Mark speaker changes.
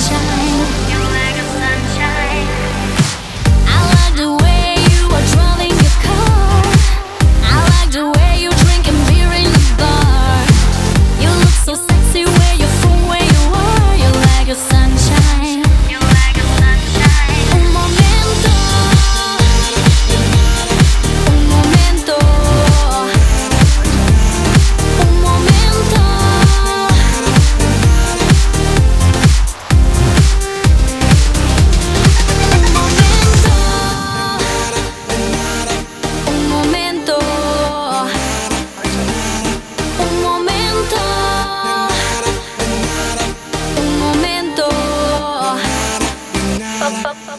Speaker 1: sunshine. Bum, bum, bum.